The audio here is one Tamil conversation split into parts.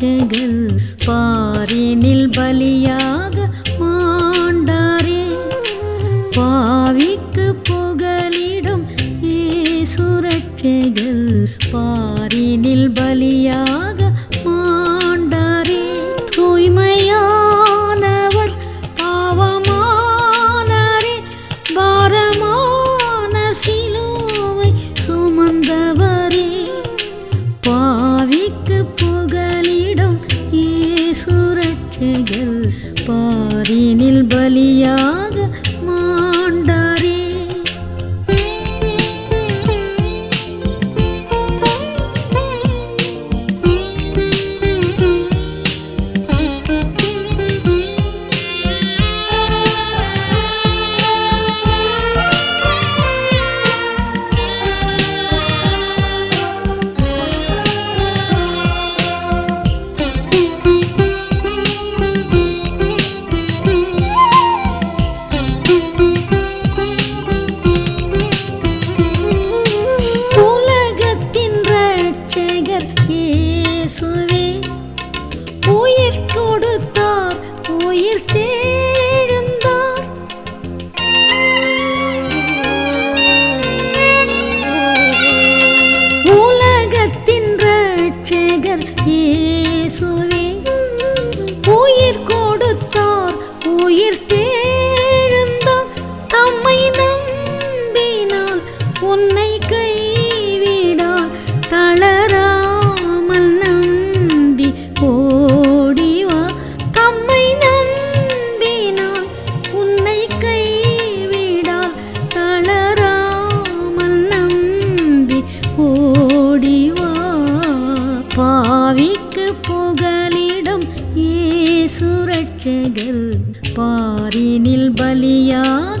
காணிக்கைகள் பாரினில் பலியாக மாண்டாரே. பாவிக்கு புகலிடும் ஏசுரட்சைகள் பாரினில் பலியாக மாண்டாரே. தூய்மையானவர் பாவமானாரே பாரமான சீ பலியாக சுரட்சகர் பாரினில் பலியாக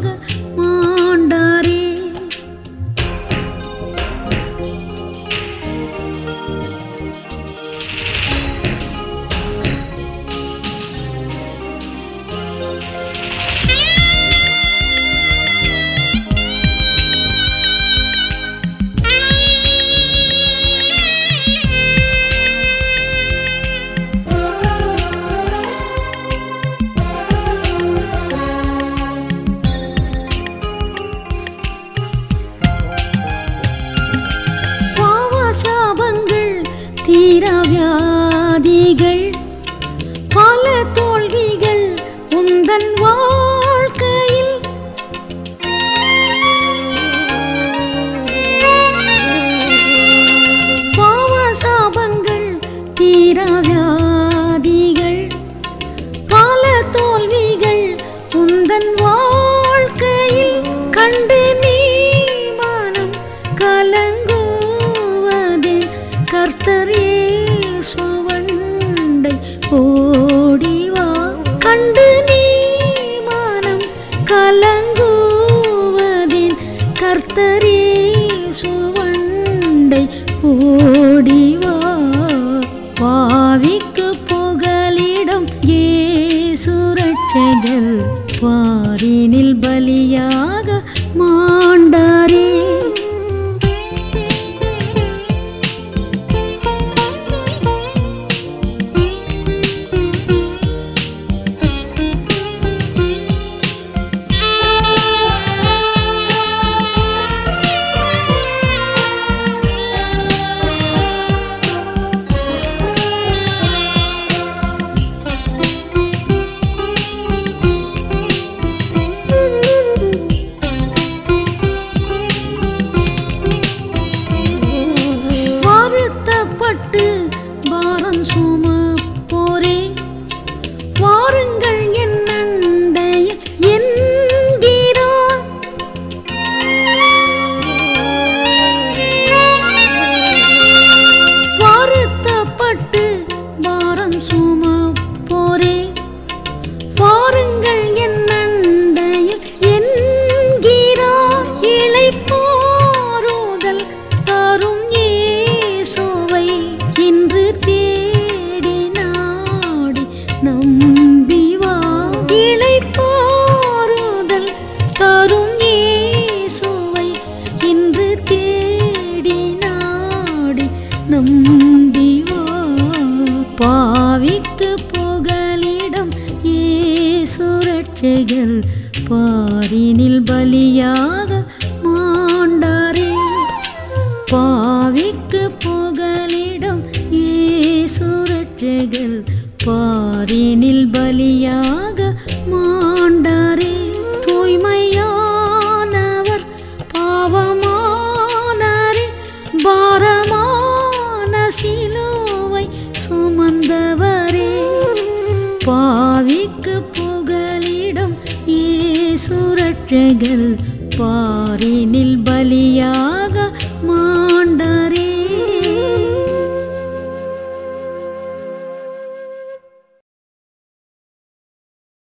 தீரவியாதிகள் பல தோல்விகள் உந்தன் வாழ்க்கையில் கண்டு நீ மனம் கலங்குவதே. கர்த்தர் இயேசுவண்டை ஓடிவா கண்டு நீ மனம் கலங்குவதின் கர்த்தர் இயேசுவண்டை ஓடிவா பாவிக்கு புகலிடம் ஏ ஏசுரட்சகர் பாரினில் பலியாக மாண்டாரே பாவிக்கு புகலிடம் ஏசுரட்சிகள் பாரினில் பலியாக மாண்டாரே. பாவிக்கு புகலிடம் ஏசுரட்சிகள் பாரினில் பலியாக மா இயேசுரட்சகர் பாரினில் பலியாக மாண்டாரே.